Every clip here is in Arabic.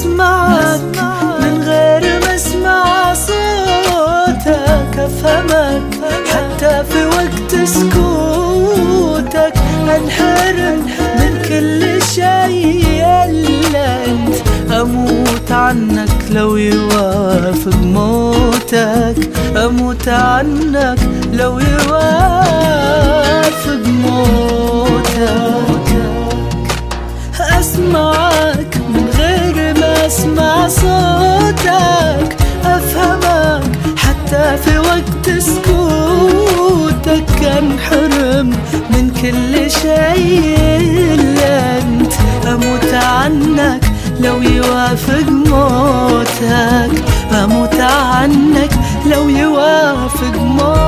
اسمعك من غير ما اسمع صوتك افهمك. حتى في وقت سكوتك انحرم من كل شيء الا انت أموت عنك لو يوافق موتك. أموت عنك لو يوافق صوتك أفهمك حتى في وقت سكوتك. انحرم من كل شيء الا أنت. أموت عنك لو يوافق موتك. أموت عنك لو يوافق موتك.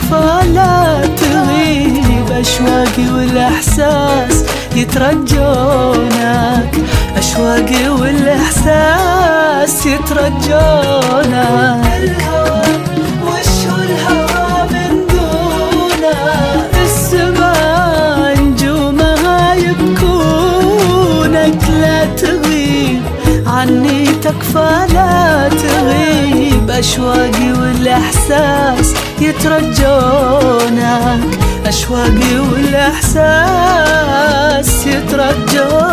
عني تكفى لا تغيب أشواقي والإحساس يترجونك. أشواقي والإحساس يترجونك. عني تكفى لا تغيب. أشواقي والإحساس يترجونك أشواقي والإحساس يترجونك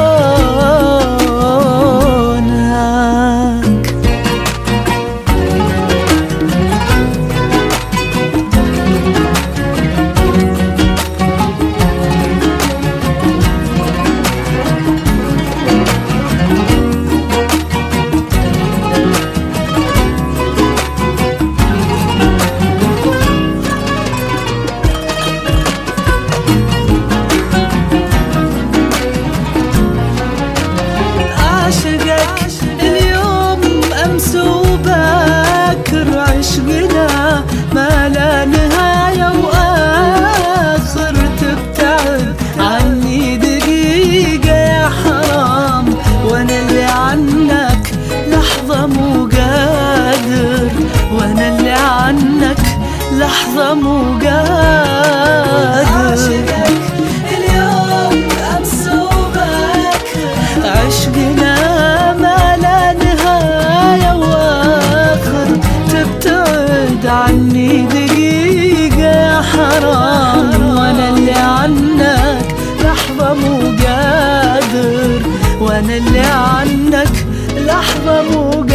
عشقنا ما لا نهاية وآخر تبتعد عني دقيقة يا حرام وأنا اللي عنك لحظة مو قادر. وأنا اللي عنك لحظة مو قادر. أعشقك اليوم أمس وباكر عشقنا عنك لحظة مو قادر وأنا اللي عنك لحظة مو